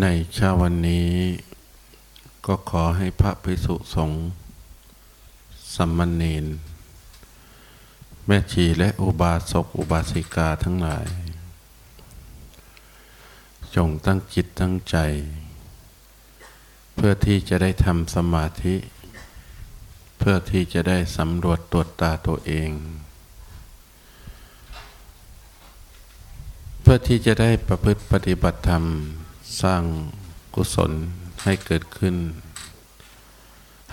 ในเช้าวันนี้ก็ขอให้พระภิกษุสงฆ์สัมมเนนแม่ชีและอุบาสกอุบาสิกาทั้งหลาย จงตั้งจิตตั้งใจ เพื่อที่จะได้ทำสมาธิ เพื่อที่จะได้สำรวจตรวจตาตัวเอง เพื่อที่จะได้ประพฤติปฏิบัติธรรม สร้างกุศลให้เกิดขึ้น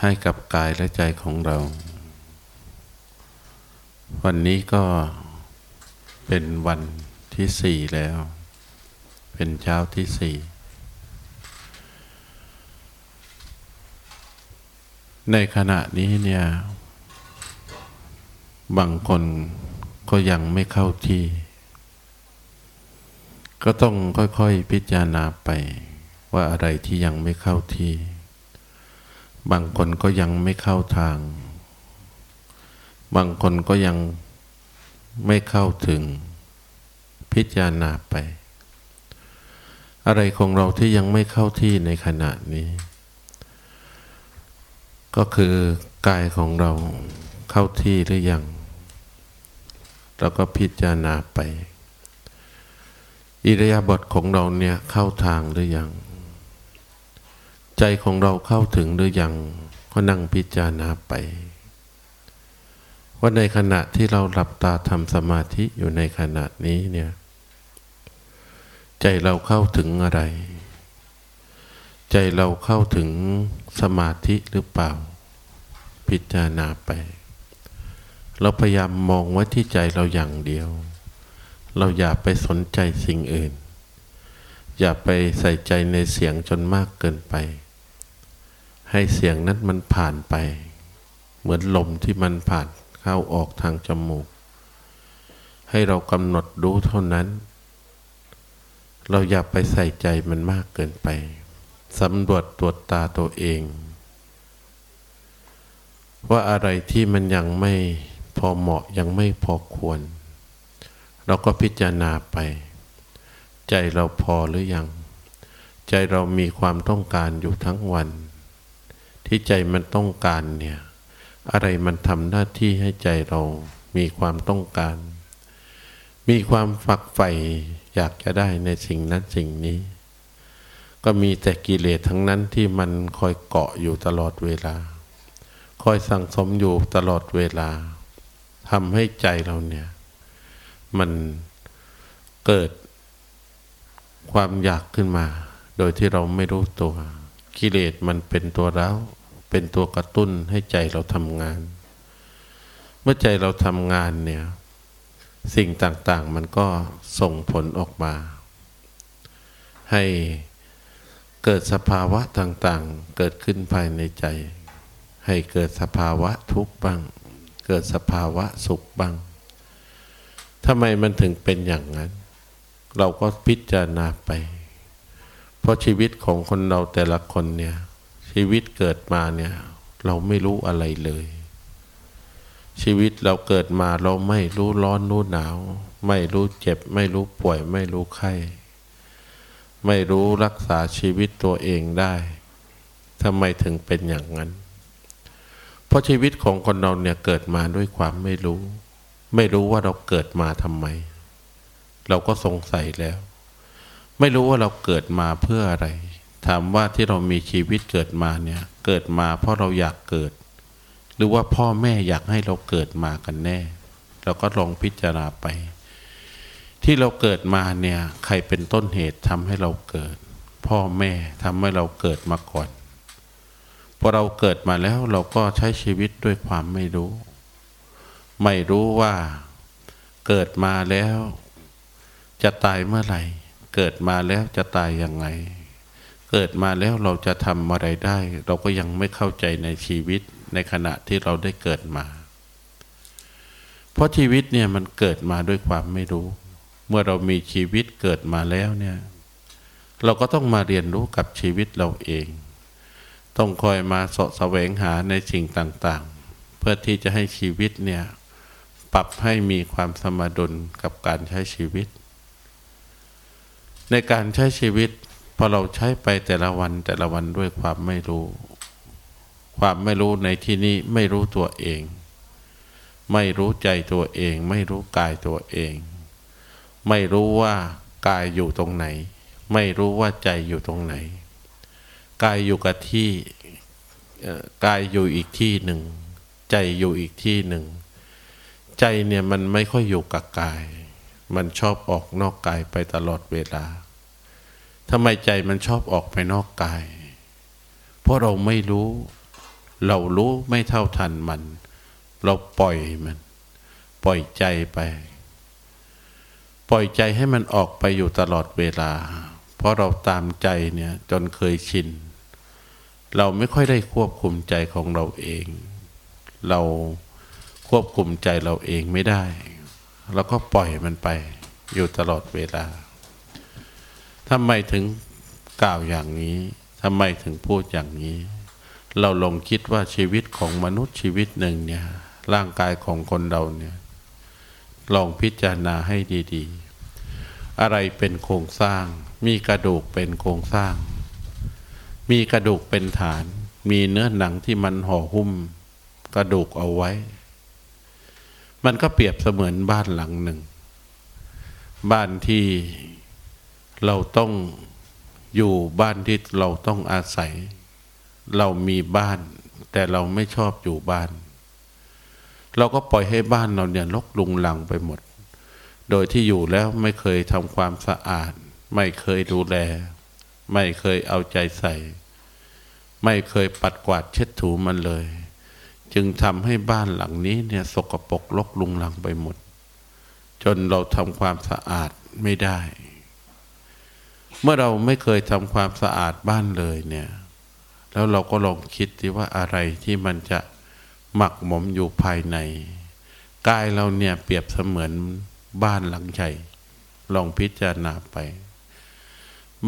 ให้กับกายและใจของเรา วันนี้ก็เป็นวันที่สี่แล้ว เป็นเช้าที่สี่ในขณะนี้เนี่ย บางคนก็ยังไม่เข้าที่ ก็ต้องค่อยๆพิจารณาไป ว่าอะไรที่ยังไม่เข้าที่ บางคนก็ยังไม่เข้าทาง บางคนก็ยังไม่เข้าถึง พิจารณาไป อะไรของเราที่ยังไม่เข้าที่ในขณะนี้ ก็คือกายของเราเข้าที่หรือยัง เราก็พิจารณาไป อิริยาบถของเราเนี่ยเข้าทางหรือยัง ใจของเราเข้าถึงหรือยังก็นั่งพิจารณาไป ว่าในขณะที่เราหลับตาทำสมาธิอยู่ในขณะนี้เนี่ย ใจเราเข้าถึงอะไร ใจเราเข้าถึงสมาธิหรือเปล่า พิจารณาไป เราพยายามมองไว้ที่ใจเราอย่างเดียว เราอย่าไปสนใจสิ่งอื่น อย่าไปใส่ใจในเสียงจนมากเกินไป ให้เสียงนั้นมันผ่านไป เหมือนลมที่มันผ่านเข้าออกทางจมูก ให้เรากำหนดรู้เท่านั้น เราอย่าไปใส่ใจมันมากเกินไปสำรวจตรวจตาตัวเอง ว่าอะไรที่มันยังไม่พอเหมาะยังไม่พอควร เราก็พิจารณาไป ใจเราพอหรือยัง ใจเรามีความต้องการอยู่ทั้งวัน ที่ใจมันต้องการเนี่ย อะไรมันทำหน้าที่ให้ใจเรามีความต้องการ มีความฝักใฝ่อยากจะได้ในสิ่งนั้นสิ่งนี้ ก็มีแต่กิเลสทั้งนั้นที่มันคอยเกาะอยู่ตลอดเวลา คอยสั่งสมอยู่ตลอดเวลาทำให้ใจเราเนี่ย มันเกิดความอยากขึ้นมา โดยที่เราไม่รู้ตัว กิเลสมันเป็นตัวเราเป็นตัวกระตุ้นให้ใจเราทำงาน เมื่อใจเราทำงานเนี่ย สิ่งต่างๆมันก็ส่งผลออกมา ให้เกิดสภาวะต่างๆ เกิดขึ้นภายในใจ ให้เกิดสภาวะทุกข์บ้าง เกิดสภาวะสุขบ้าง ทำไมมันถึงเป็นอย่างนั้น เราก็พิจารณาไป เพราะชีวิตของคนเราแต่ละคนเนี่ย ชีวิตเกิดมาเนี่ย เราไม่รู้อะไรเลย ชีวิตเราเกิดมาเราไม่รู้ร้อนรู้หนาว ไม่รู้เจ็บ ไม่รู้ป่วย ไม่รู้ไข้ไม่รู้รักษาชีวิตตัวเองได้ทำไมถึงเป็นอย่างนั้น เพราะชีวิตของคนเราเนี่ยเกิดมาด้วยความไม่รู้ ไม่รู้ว่าเราเกิดมาทำไม เราก็สงสัยแล้ว ไม่รู้ว่าเราเกิดมาเพื่ออะไร ถามว่าที่เรามีชีวิตเกิดมาเนี่ย เกิดมาเพราะเราอยากเกิด หรือว่าพ่อแม่อยากให้เราเกิดมากันแน่ เราก็ลองพิจารณาไป ที่เราเกิดมาเนี่ย ใครเป็นต้นเหตุทำให้เราเกิด พ่อแม่ทำให้เราเกิดมาก่อนพอเราเกิดมาแล้วเราก็ใช้ชีวิตด้วยความไม่รู้ ไม่รู้ว่าเกิดมาแล้ว จะตายเมื่อไหร่ เกิดมาแล้วจะตายยังไง เกิดมาแล้วเราจะทำอะไรได้ เราก็ยังไม่เข้าใจในชีวิตในขณะที่เราได้เกิดมา เพราะชีวิตเนี่ยมันเกิดมาด้วยความไม่รู้ เมื่อเรามีชีวิตเกิดมาแล้วเนี่ย เราก็ต้องมาเรียนรู้กับชีวิตเราเอง ต้องคอยมาสะแสวงหาในสิ่งต่าง ๆ เพื่อที่จะให้ชีวิตเนี่ย ปรับให้มีความสมดุลกับการใช้ชีวิต ในการใช้ชีวิตพอเราใช้ไปแต่ละวันแต่ละวันด้วยความไม่รู้ ความไม่รู้ในที่นี้ไม่รู้ตัวเอง ไม่รู้ใจตัวเอง ไม่รู้กายตัวเอง ไม่รู้ว่ากายอยู่ตรงไหน ไม่รู้ว่าใจอยู่ตรงไหน กายอยู่กับที่กายอยู่อีกที่หนึ่ง ใจอยู่อีกที่หนึ่ง ใจเนี่ยมันไม่ค่อยอยู่กับกาย มันชอบออกนอกกายไปตลอดเวลาทำไมใจมันชอบออกไปนอกกาย เพราะเราไม่รู้ เรารู้ไม่เท่าทันมัน เราปล่อยมัน ปล่อยใจไป ปล่อยใจให้มันออกไปอยู่ตลอดเวลา เพราะเราตามใจเนี่ยจนเคยชิน เราไม่ค่อยได้ควบคุมใจของเราเอง เรา ควบคุมใจเราเองไม่ได้เราก็ปล่อยมันไปอยู่ตลอดเวลาทำไมถึงกล่าวอย่างนี้ทำไมถึงพูดอย่างนี้ เราลองคิดว่าชีวิตของมนุษย์ชีวิตหนึ่งเนี่ยร่างกายของคนเราเนี่ยลองพิจารณาให้ดีๆ อะไรเป็นโครงสร้าง มีกระดูกเป็นโครงสร้าง มีกระดูกเป็นฐาน มีเนื้อหนังที่มันห่อหุ้ม กระดูกเอาไว้ มันก็เปรียบเสมือนบ้านหลังหนึ่ง บ้านที่เราต้องอยู่บ้านที่เราต้องอาศัย เรามีบ้าน แต่เราไม่ชอบอยู่บ้าน เราก็ปล่อยให้บ้านเราเนี่ยลกลุงลังไปหมด โดยที่อยู่แล้วไม่เคยทำความสะอาด ไม่เคยดูแล ไม่เคยเอาใจใส่ ไม่เคยปัดกวาดเช็ดถูมันเลย จึงทำให้บ้านหลังนี้เนี่ยสกปรกลกลุงลังไปหมด จนเราทำความสะอาดไม่ได้ เมื่อเราไม่เคยทำความสะอาดบ้านเลยเนี่ย แล้วเราก็ลองคิดดีว่าอะไรที่มันจะหมักหมมอยู่ภายในกายเราเนี่ยเปรียบเสมือนบ้านหลังใหญ่ ลองพิจารณาไป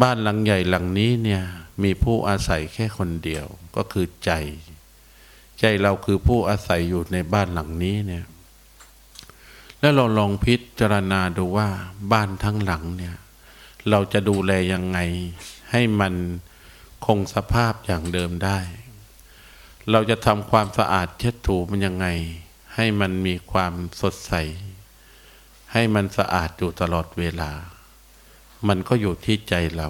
บ้านหลังใหญ่หลังนี้เนี่ยมีผู้อาศัยแค่คนเดียวก็คือใจ ใจเราคือผู้อาศัยอยู่ในบ้านหลังนี้เนี่ย แล้วเราลองพิจารณาดูว่าบ้านทั้งหลังเนี่ย เราจะดูแลยังไง ให้มันคงสภาพอย่างเดิมได้ เราจะทำความสะอาดเช็ดถูมันยังไง ให้มันมีความสดใส ให้มันสะอาดอยู่ตลอดเวลา มันก็อยู่ที่ใจเรา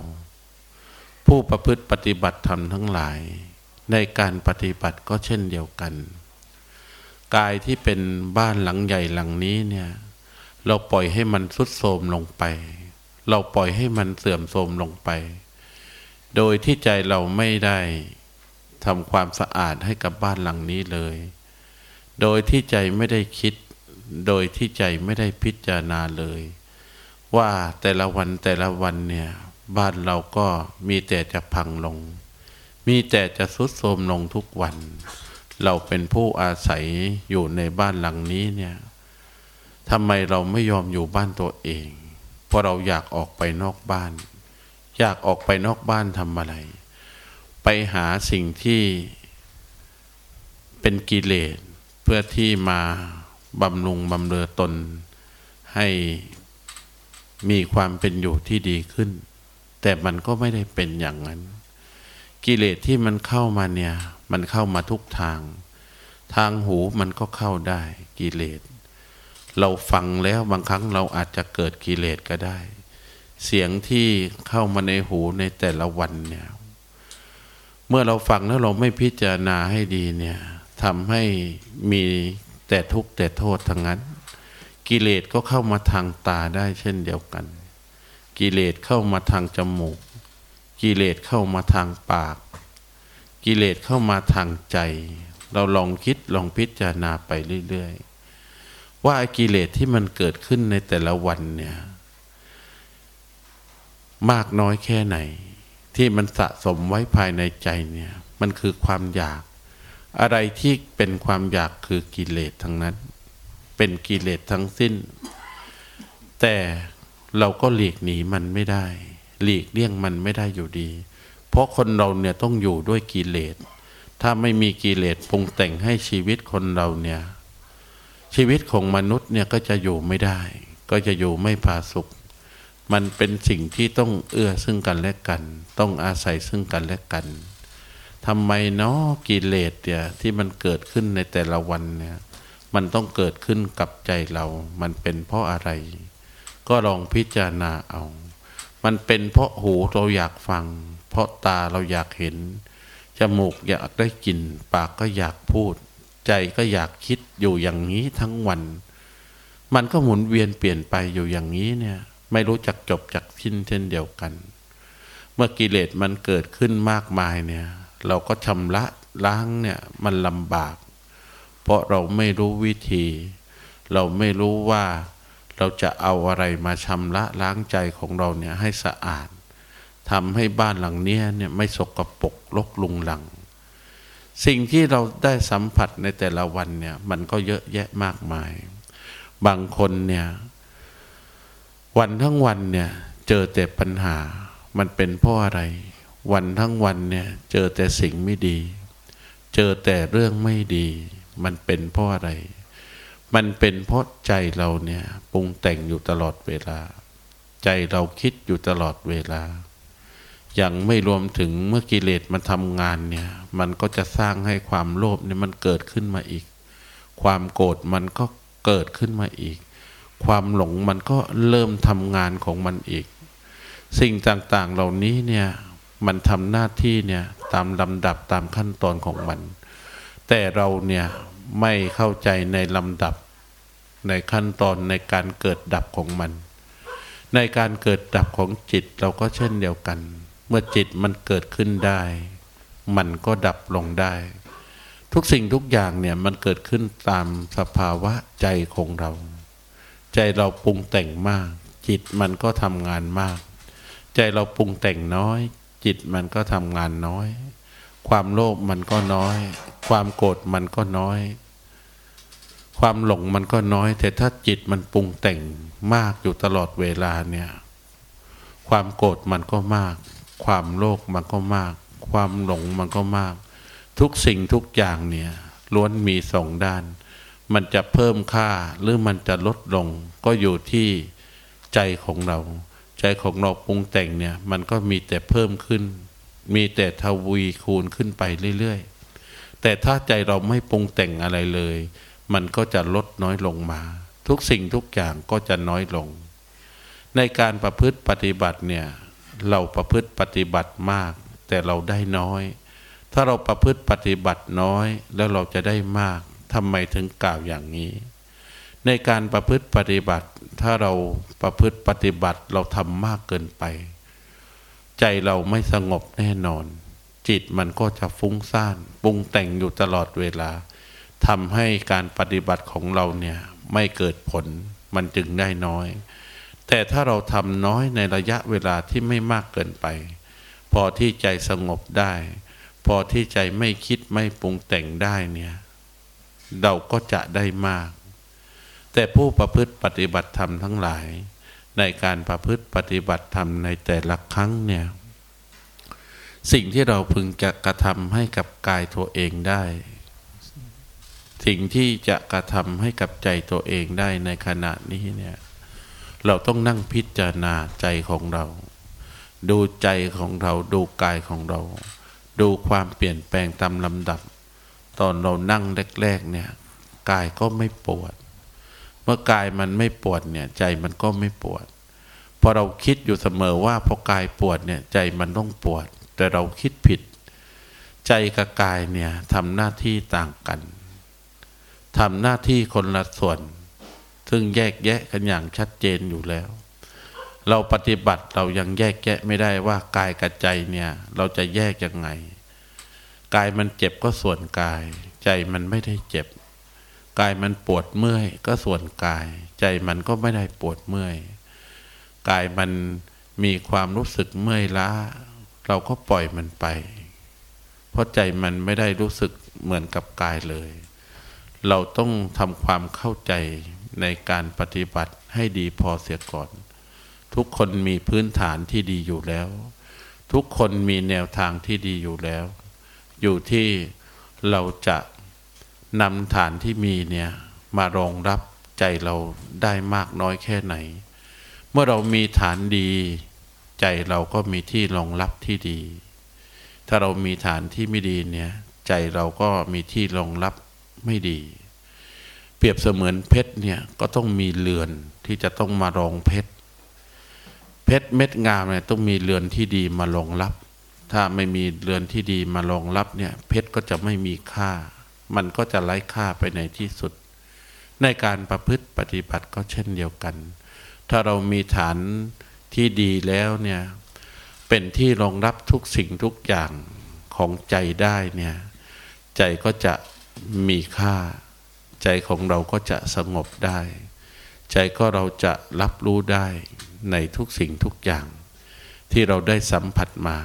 ผู้ประพฤติปฏิบัติธรรมทั้งหลาย ในการปฏิบัติก็เช่นเดียวกัน กายที่เป็นบ้านหลังใหญ่หลังนี้เนี่ย เราปล่อยให้มันสุดโทมลงไป เราปล่อยให้มันเสื่อมโทรมลงไป โดยที่ใจเราไม่ได้ทำความสะอาดให้กับบ้านหลังนี้เลย โดยที่ใจไม่ได้คิด โดยที่ใจไม่ได้พิจารณาเลย ว่าแต่ละวันแต่ละวันเนี่ย บ้านเราก็มีแต่จะพังลง มีแต่จะสุดโทมลงทุกวัน เราเป็นผู้อาศัยอยู่ในบ้านหลังนี้เนี่ยทำไมเราไม่ยอมอยู่บ้านตัวเอง เพราะเราอยากออกไปนอกบ้าน อยากออกไปนอกบ้านทำอะไร ไปหาสิ่งที่เป็นกิเลสเพื่อที่มาบำรุงบำเรอตน ให้มีความเป็นอยู่ที่ดีขึ้น แต่มันก็ไม่ได้เป็นอย่างนั้น กิเลสที่มันเข้ามาเนี่ย มันเข้ามาทุกทาง ทางหูมันก็เข้าได้กิเลส เราฟังแล้วบางครั้งเราอาจจะเกิดกิเลสก็ได้ เสียงที่เข้ามาในหูในแต่ละวันเนี่ย เมื่อเราฟังแล้วเราไม่พิจารณาให้ดีเนี่ยทำให้มีแต่ทุกข์แต่โทษทั้งนั้น กิเลสก็เข้ามาทางตาได้เช่นเดียวกัน กิเลสเข้ามาทางจมูก กิเลสเข้ามาทางปาก กิเลสเข้ามาทางใจ เราลองคิดลองพิจารณาไปเรื่อยๆ ว่ากิเลสที่มันเกิดขึ้นในแต่ละวันเนี่ยมากน้อยแค่ไหน ที่มันสะสมไว้ภายในใจเนี่ย มันคือความอยาก อะไรที่เป็นความอยากคือกิเลสทั้งนั้น เป็นกิเลสทั้งสิ้น แต่เราก็หลีกหนีมันไม่ได้ หลีกเลี่ยงมันไม่ได้อยู่ดี เพราะคนเราเนี่ยต้องอยู่ด้วยกิเลส ถ้าไม่มีกิเลสปรุงแต่งให้ชีวิตคนเราเนี่ย ชีวิตของมนุษย์เนี่ยก็จะอยู่ไม่ได้ ก็จะอยู่ไม่ผาสุขมันเป็นสิ่งที่ต้องเอื้อซึ่งกันและกัน ต้องอาศัยซึ่งกันและกันทำไมเนาะกิเลสเนี่ยที่มันเกิดขึ้นในแต่ละวันเนี่ยมันต้องเกิดขึ้นกับใจเรา มันเป็นเพราะอะไร ก็ลองพิจารณาเอา มันเป็นเพราะหูเราอยากฟัง เพราะตาเราอยากเห็น จมูกอยากได้กลิ่น ปากก็อยากพูด ใจก็อยากคิดอยู่อย่างนี้ทั้งวัน มันก็หมุนเวียนเปลี่ยนไปอยู่อย่างนี้เนี่ย ไม่รู้จักจบจากทิ้นเช่นเดียวกัน เมื่อกิเลสมันเกิดขึ้นมากมายเนี่ย เราก็ชำระล้างเนี่ยมันลำบาก เพราะเราไม่รู้วิธี เราไม่รู้ว่า เราจะเอาอะไรมาชำระล้างใจของเราเนี่ยให้สะอาดทำให้บ้านหลังนี้เนี่ยไม่สกปรกลกลุงหลัง สิ่งที่เราได้สัมผัสในแต่ละวันเนี่ยมันก็เยอะแยะมากมาย บางคนเนี่ยวันทั้งวันเนี่ยเจอแต่ปัญหา มันเป็นเพราะอะไร วันทั้งวันเนี่ยเจอแต่สิ่งไม่ดี เจอแต่เรื่องไม่ดี มันเป็นเพราะอะไร มันเป็นเพราะใจเราเนี่ยปรุงแต่งอยู่ตลอดเวลา ใจเราคิดอยู่ตลอดเวลา ยังไม่รวมถึงเมื่อกิเลสมันทำงานเนี่ย มันก็จะสร้างให้ความโลภเนี่ยมันเกิดขึ้นมาอีก ความโกรธมันก็เกิดขึ้นมาอีก ความหลงมันก็เริ่มทำงานของมันอีก สิ่งต่างๆเหล่านี้เนี่ยมันทำหน้าที่เนี่ยตามลำดับตามขั้นตอนของมัน แต่เราเนี่ยไม่เข้าใจในลำดับ ในขั้นตอนในการเกิดดับของมัน ในการเกิดดับของจิตเราก็เช่นเดียวกัน เมื่อจิตมันเกิดขึ้นได้ มันก็ดับลงได้ ทุกสิ่งทุกอย่างเนี่ยมันเกิดขึ้นตามสภาวะใจของเรา ใจเราปรุงแต่งมาก จิตมันก็ทำงานมาก ใจเราปรุงแต่งน้อย จิตมันก็ทำงานน้อย ความโลภมันก็น้อย ความโกรธมันก็น้อย ความหลงมันก็น้อย แต่ถ้าจิตมันปรุงแต่งมากอยู่ตลอดเวลาเนี่ย ความโกรธมันก็มาก ความโลภมันก็มาก ความหลงมันก็มาก ทุกสิ่งทุกอย่างเนี่ยล้วนมีสองด้าน มันจะเพิ่มค่าหรือมันจะลดลง ก็อยู่ที่ใจของเรา ใจของเราปรุงแต่งเนี่ย มันก็มีแต่เพิ่มขึ้น มีแต่ทวีคูณขึ้นไปเรื่อยๆแต่ถ้าใจเราไม่ปรุงแต่งอะไรเลย มันก็จะลดน้อยลงมา ทุกสิ่งทุกอย่างก็จะน้อยลง ในการประพฤติปฏิบัติเนี่ยเราประพฤติปฏิบัติมาก แต่เราได้น้อย ถ้าเราประพฤติปฏิบัติน้อย แล้วเราจะได้มากทำไมถึงกล่าวอย่างนี้ ในการประพฤติปฏิบัติ ถ้าเราประพฤติปฏิบัติเราทำมากเกินไป ใจเราไม่สงบแน่นอน จิตมันก็จะฟุ้งซ่านปรุงแต่งอยู่ตลอดเวลา ทำให้การปฏิบัติของเราเนี่ยไม่เกิดผลมันจึงได้น้อย แต่ถ้าเราทำน้อยในระยะเวลาที่ไม่มากเกินไป พอที่ใจสงบได้ พอที่ใจไม่คิดไม่ปรุงแต่งได้เนี่ยเราก็จะได้มาก แต่ผู้ประพฤติปฏิบัติธรรมทั้งหลาย ในการประพฤติปฏิบัติธรรมในแต่ละครั้งเนี่ยสิ่งที่เราพึงจะกระทำให้กับกายตัวเองได้ สิ่งที่จะกระทำให้กับใจตัวเองได้ในขณะนี้เนี่ย เราต้องนั่งพิจารณาใจของเรา ดูใจของเราดูกายของเรา ดูความเปลี่ยนแปลงตามลำดับ ตอนเรานั่งแรกๆเนี่ยกายก็ไม่ปวด เมื่อกายมันไม่ปวดเนี่ย ใจมันก็ไม่ปวดพอเราคิดอยู่เสมอว่าพอกายปวดเนี่ย ใจมันต้องปวด แต่เราคิดผิด ใจกับกายเนี่ยทำหน้าที่ต่างกัน ทำหน้าที่คนละส่วน ซึ่งแยกแยะกันอย่างชัดเจนอยู่แล้ว เราปฏิบัติเรายังแยกแยะไม่ได้ว่ากายกับใจเนี่ย เราจะแยกยังไง กายมันเจ็บก็ส่วนกาย ใจมันไม่ได้เจ็บ กายมันปวดเมื่อยก็ส่วนกาย ใจมันก็ไม่ได้ปวดเมื่อย กายมันมีความรู้สึกเมื่อยล้า เราก็ปล่อยมันไป เพราะใจมันไม่ได้รู้สึกเหมือนกับกายเลย เราต้องทำความเข้าใจในการปฏิบัติให้ดีพอเสียก่อน ทุกคนมีพื้นฐานที่ดีอยู่แล้ว ทุกคนมีแนวทางที่ดีอยู่แล้ว อยู่ที่เราจะนำฐานที่มีเนี่ยมารองรับใจเราได้มากน้อยแค่ไหน เมื่อเรามีฐานดี ใจเราก็มีที่รองรับที่ดี ถ้าเรามีฐานที่ไม่ดีเนี่ย ใจเราก็มีที่รองรับ ไม่ดี เปรียบเสมือนเพชรเนี่ยก็ต้องมีเรือนที่จะต้องมารองเพชรเพชรเม็ดงามเนี่ยต้องมีเรือนที่ดีมารองรับ ถ้าไม่มีเรือนที่ดีมารองรับเนี่ยเพชรก็จะไม่มีค่า มันก็จะไร้ค่าไปในที่สุด ในการประพฤติปฏิบัติก็เช่นเดียวกัน ถ้าเรามีฐานที่ดีแล้วเนี่ยเป็นที่รองรับทุกสิ่งทุกอย่างของใจได้เนี่ยใจก็จะ มีค่า ใจของเราก็จะสงบได้ ใจก็เราจะรับรู้ได้ในทุกสิ่งทุกอย่าง ที่เราได้สัมผัสมา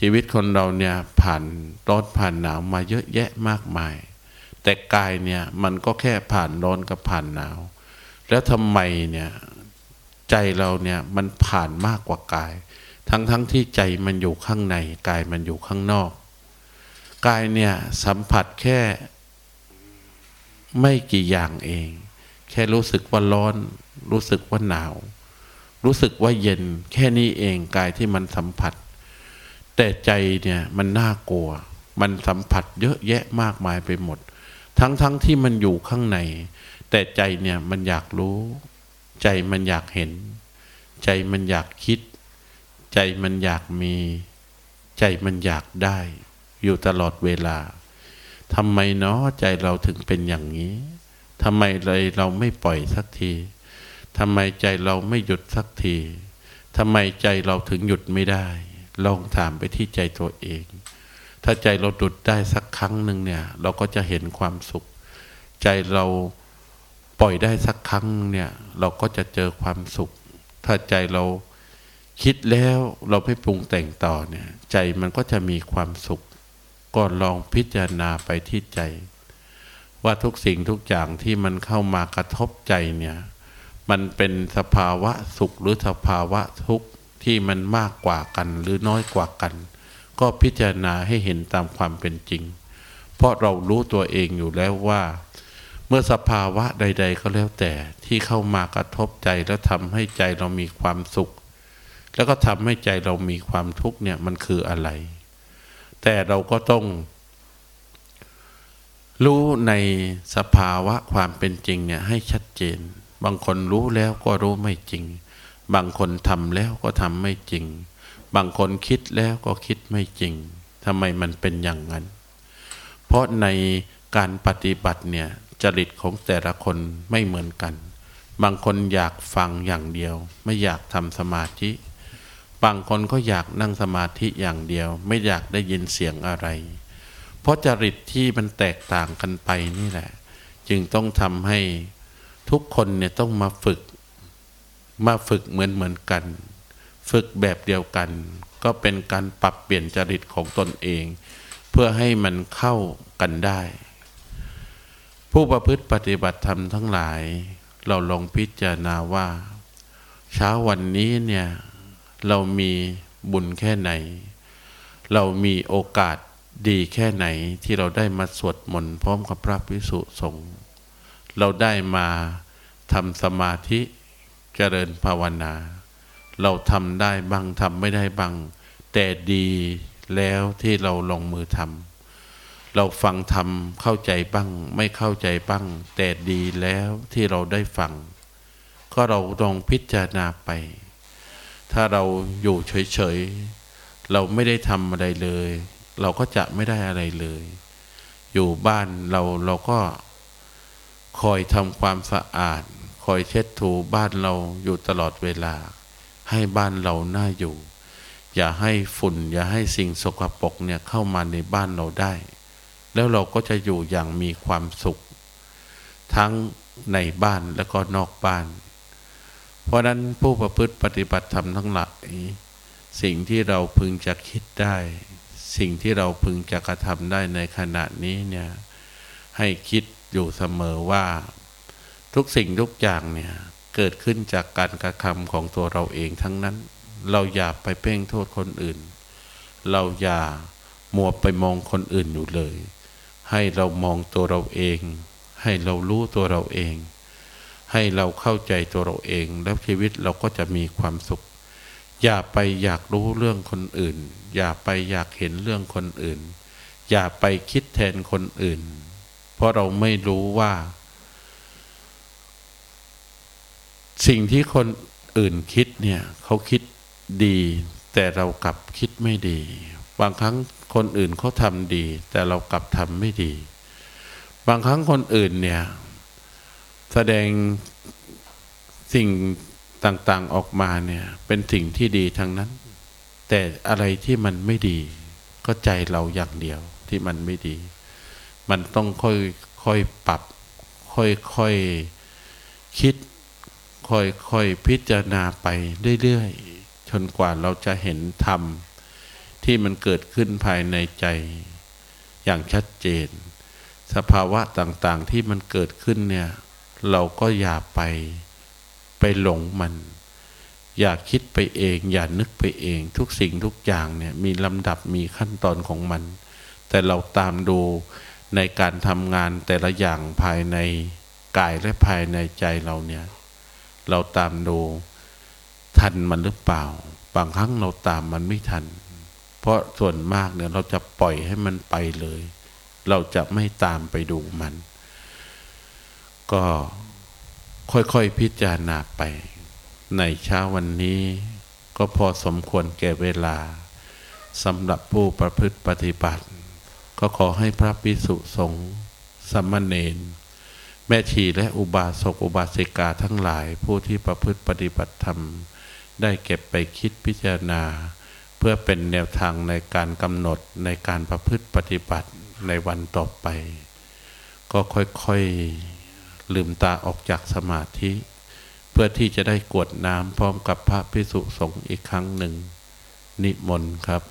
ชีวิตคนเราเนี่ยผ่านร้อนผ่านหนาวมาเยอะแยะมากมาย แต่กายเนี่ยมันก็แค่ผ่านร้อนกับผ่านหนาว แล้วทำไมเนี่ยใจเราเนี่ยมันผ่านมากกว่ากาย ทั้งทั้งที่ใจมันอยู่ข้างในกายมันอยู่ข้างนอก กายเนี่ยสัมผัสแค่ไม่กี่อย่างเอง แค่รู้สึกว่าร้อน รู้สึกว่าหนาว รู้สึกว่าเย็น แค่นี้เองกายที่มันสัมผัส แต่ใจเนี่ยมันน่ากลัว มันสัมผัสเยอะแยะมากมายไปหมด ทั้งทั้งที่มันอยู่ข้างใน แต่ใจเนี่ยมันอยากรู้ ใจมันอยากเห็น ใจมันอยากคิด ใจมันอยากมี ใจมันอยากได้ อยู่ตลอดเวลาทำไมเนาะใจเราถึงเป็นอย่างนี้ทำไมเลยเราไม่ปล่อยสักทีทำไมใจเราไม่หยุดสักทีทำไมใจเราถึงหยุดไม่ได้ ลองถามไปที่ใจตัวเอง ถ้าใจเราหยุดได้สักครั้งหนึ่งเนี่ย เราก็จะเห็นความสุข ใจเราปล่อยได้สักครั้งเนี่ย เราก็จะเจอความสุข ถ้าใจเราคิดแล้วเราไม่ปรุงแต่งต่อเนี่ย ใจมันก็จะมีความสุข ก็ลองพิจารณาไปที่ใจ ว่าทุกสิ่งทุกอย่างที่มันเข้ามากระทบใจเนี่ย มันเป็นสภาวะสุขหรือสภาวะทุกข์ที่มันมากกว่ากันหรือน้อยกว่ากัน ก็พิจารณาให้เห็นตามความเป็นจริง เพราะเรารู้ตัวเองอยู่แล้วว่า เมื่อสภาวะใด ๆ ก็แล้วแต่ที่เข้ามากระทบใจแล้วทำให้ใจเรามีความสุข แล้วก็ทำให้ใจเรามีความทุกข์เนี่ยมันคืออะไร แต่เราก็ต้อง รู้ในสภาวะความเป็นจริงเนี่ยให้ชัดเจน บางคนรู้แล้วก็รู้ไม่จริง บางคนทำแล้วก็ทำไม่จริง บางคนคิดแล้วก็คิดไม่จริงทำไมมันเป็นอย่างนั้น เพราะในการปฏิบัติเนี่ยจริตของแต่ละคนไม่เหมือนกัน บางคนอยากฟังอย่างเดียว ไม่อยากทำสมาธิ บางคนก็อยากนั่งสมาธิอย่างเดียว ไม่อยากได้ยินเสียงอะไร เพราะจริตที่มันแตกต่างกันไปนี่แหละ จึงต้องทำให้ทุกคนเนี่ยต้องมาฝึก มาฝึกเหมือนเหมือนกัน ฝึกแบบเดียวกัน ก็เป็นการปรับเปลี่ยนจริตของตนเอง เพื่อให้มันเข้ากันได้ ผู้ประพฤติปฏิบัติธรรมทั้งหลาย เราลองพิจารณาว่า เช้าวันนี้เนี่ย เรามีบุญแค่ไหน เรามีโอกาสดีแค่ไหนที่เราได้มาสวดมนต์พร้อมกับพระพิสุสงฆ์เราได้มาทำสมาธิเจริญภาวนา เราทำได้บ้างทำไม่ได้บ้าง แต่ดีแล้วที่เราลงมือทำเราฟังทำเข้าใจบ้าง ไม่เข้าใจบ้าง แต่ดีแล้วที่เราได้ฟัง ก็เราลองพิจารณาไป ถ้าเราอยู่เฉยๆ เราไม่ได้ทำอะไรเลย เราก็จะไม่ได้อะไรเลย อยู่บ้านเราเราก็คอยทำความสะอาด คอยเช็ดถูบ้านเราอยู่ตลอดเวลา ให้บ้านเราน่าอยู่ อย่าให้ฝุ่น อย่าให้สิ่งสกปรกเนี่ยเข้ามาในบ้านเราได้ แล้วเราก็จะอยู่อย่างมีความสุข ทั้งในบ้านแล้วก็นอกบ้าน เพราะนั้นผู้ประพฤติปฏิบัติธรรมทั้งหลายสิ่งที่เราพึงจะคิดได้ สิ่งที่เราพึงจะกระทำได้ในขณะนี้เนี่ยให้คิดอยู่เสมอว่า ทุกสิ่งทุกอย่างเนี่ยเกิดขึ้นจากการกระทำของตัวเราเองทั้งนั้น เราอย่าไปเพ่งโทษคนอื่น เราอย่ามัวไปมองคนอื่นอยู่เลย ให้เรามองตัวเราเอง ให้เรารู้ตัวเราเอง ให้เราเข้าใจตัวเราเอง แล้วชีวิตเราก็จะมีความสุข อย่าไปอยากรู้เรื่องคนอื่น อย่าไปอยากเห็นเรื่องคนอื่น อย่าไปคิดแทนคนอื่น เพราะเราไม่รู้ว่า สิ่งที่คนอื่นคิดเนี่ยเขาคิดดี แต่เรากลับคิดไม่ดี บางครั้งคนอื่นเขาทำดี แต่เรากลับทำไม่ดี บางครั้งคนอื่นเนี่ย แสดงสิ่งต่างๆออกมาเนี่ยเป็นสิ่งที่ดีทั้งนั้น แต่อะไรที่มันไม่ดี ก็ใจเราอย่างเดียวที่มันไม่ดี มันต้องค่อยค่อยปรับ ค่อยค่อยคิด ค่อยค่อยพิจารณาไปเรื่อยๆจนกว่าเราจะเห็นธรรมที่มันเกิดขึ้นภายในใจอย่างชัดเจน สภาวะต่างๆที่มันเกิดขึ้นเนี่ย เราก็อย่าไปไปหลงมัน อย่าคิดไปเอง อย่านึกไปเอง ทุกสิ่งทุกอย่างเนี่ยมีลำดับมีขั้นตอนของมัน แต่เราตามดูในการทำงานแต่ละอย่างภายในกายและภายในใจเราเนี่ย เราตามดูทันมันหรือเปล่า บางครั้งเราตามมันไม่ทัน เพราะส่วนมากเนี่ยเราจะปล่อยให้มันไปเลย เราจะไม่ตามไปดูมัน ก็ค่อยๆพิจารณาไป ในเช้าวันนี้ ก็พอสมควรแก่เวลาสำหรับผู้ประพฤติปฏิบัติ ก็ขอให้พระภิกษุสงฆ์สามเณรแม่ชีและอุบาสกอุบาสิกาทั้งหลายผู้ที่ประพฤติปฏิบัติธรรม ได้เก็บไปคิดพิจารณา เพื่อเป็นแนวทางในการกำหนดในการประพฤติปฏิบัติในวันต่อไป ก็ค่อยๆ ลืมตาออกจากสมาธิ เพื่อที่จะได้กวดน้ำพร้อมกับพระพิสุสงฆ์อีกครั้งหนึ่ง นิมนต์ครับ